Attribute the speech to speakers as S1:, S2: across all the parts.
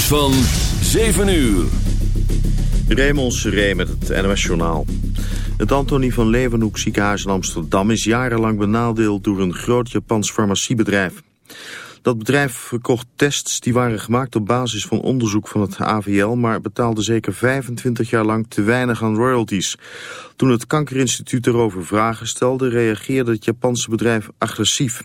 S1: van 7 uur.
S2: Raymond Seré met het NOS Journaal. Het Antonie van Leeuwenhoek ziekenhuis in Amsterdam is jarenlang benadeeld door een groot Japans farmaciebedrijf. Dat bedrijf verkocht tests die waren gemaakt op basis van onderzoek van het AVL, maar betaalde zeker 25 jaar lang te weinig aan royalties. Toen het Kankerinstituut erover vragen stelde, reageerde het Japanse bedrijf agressief.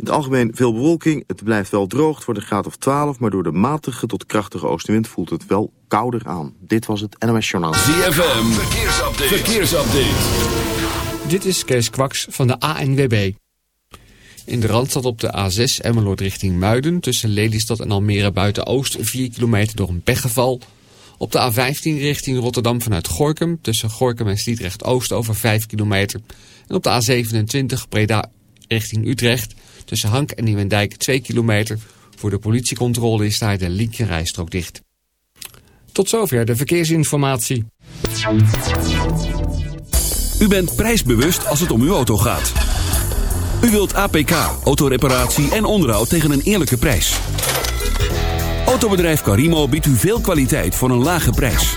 S2: in het algemeen veel bewolking. Het blijft wel droog. Het wordt een graad of 12. Maar door de matige tot krachtige oostenwind voelt het wel kouder aan. Dit was het NOS Journaal.
S1: ZFM. Verkeersupdate. Verkeersupdate.
S3: Dit is Kees Kwaks van de ANWB. In de Randstad op de A6 Emmeloord richting Muiden... tussen Lelystad en Almere buiten-Oost... 4 kilometer door een pechgeval... Op de A15 richting Rotterdam vanuit Gorkum... tussen Gorkum en Sliedrecht-Oost over 5 kilometer. En op de A27 Breda richting Utrecht... Tussen Hank en Nieuwendijk 2 kilometer. Voor de politiecontrole is daar de linkerrijstrook dicht. Tot zover de verkeersinformatie.
S1: U bent prijsbewust als het om uw auto gaat. U wilt APK, autoreparatie en onderhoud tegen een eerlijke prijs. Autobedrijf Carimo biedt u veel kwaliteit voor een lage prijs.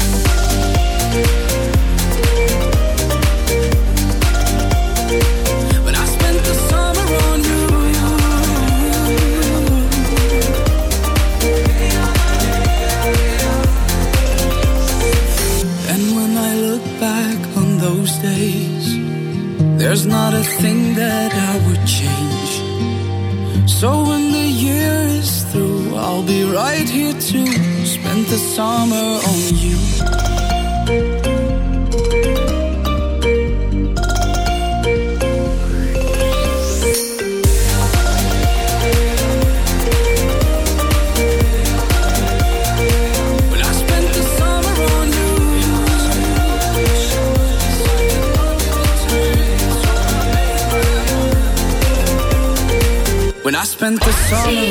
S4: solo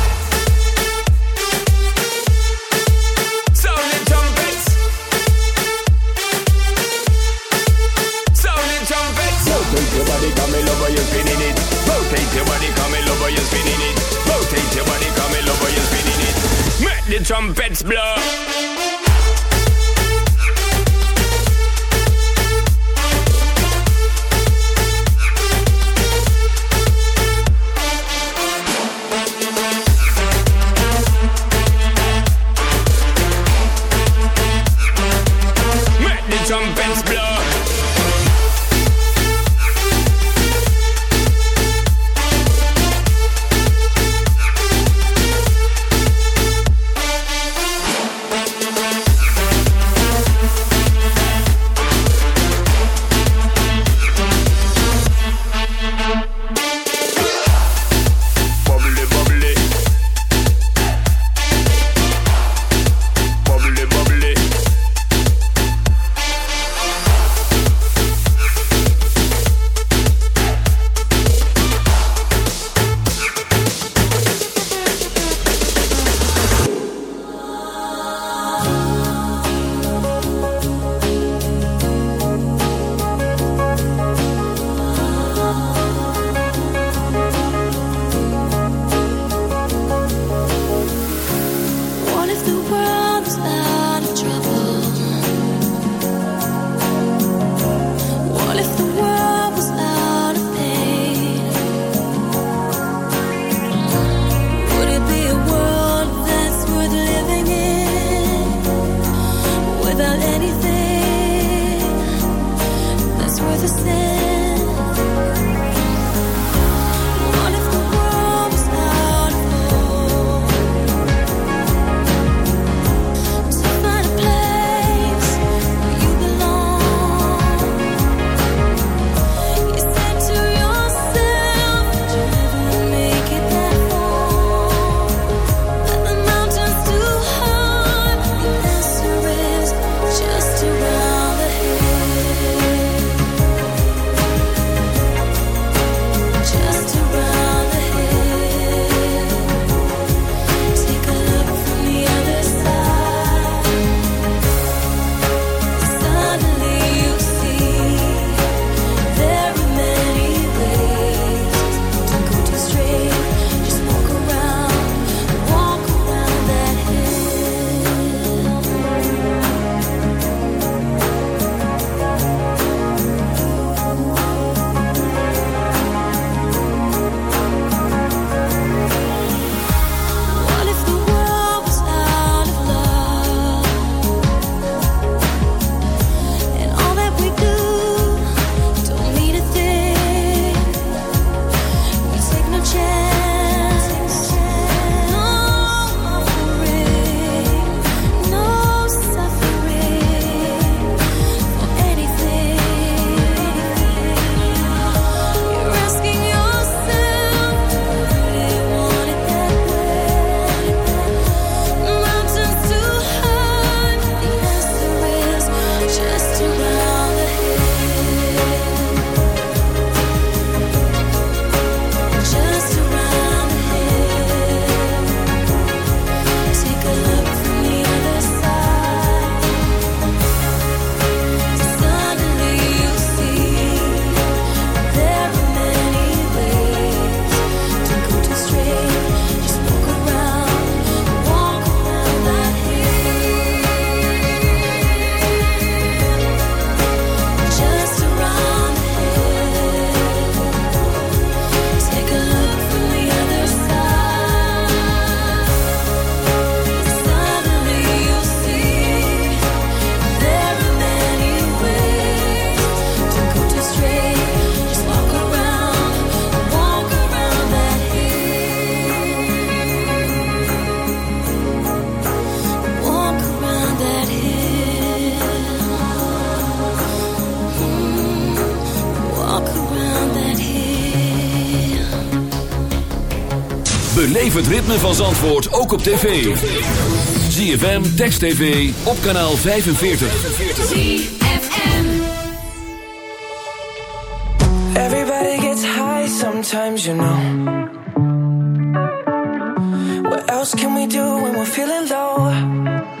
S5: The trumpets blow.
S1: Beleef het ritme van Zandvoort ook op tv. ZFM, Text TV, op kanaal 45.
S6: Everybody gets high sometimes, you know. What else can we do when we're feeling low?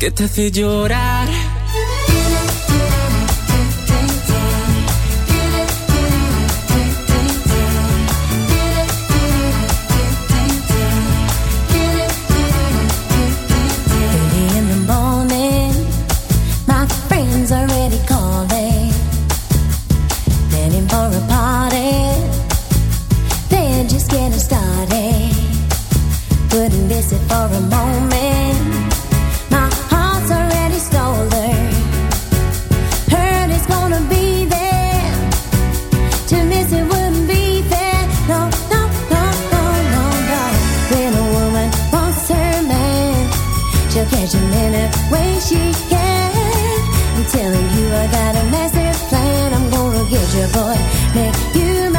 S7: que te hace llorar.
S8: make you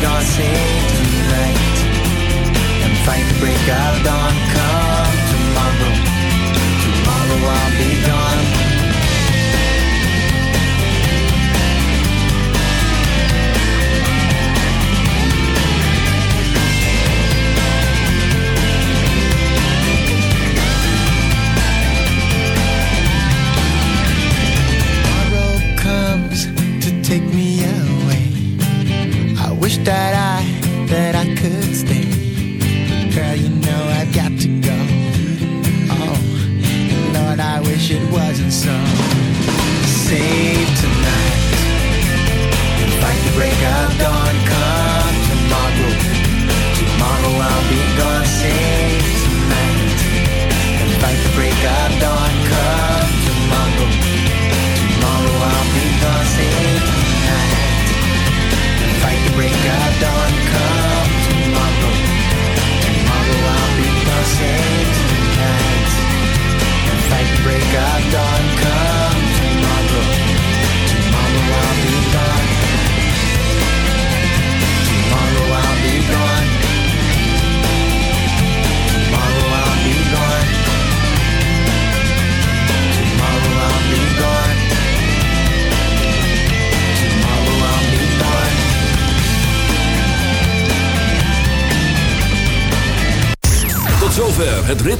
S8: gonna
S9: sing tonight and fight the break of dawn.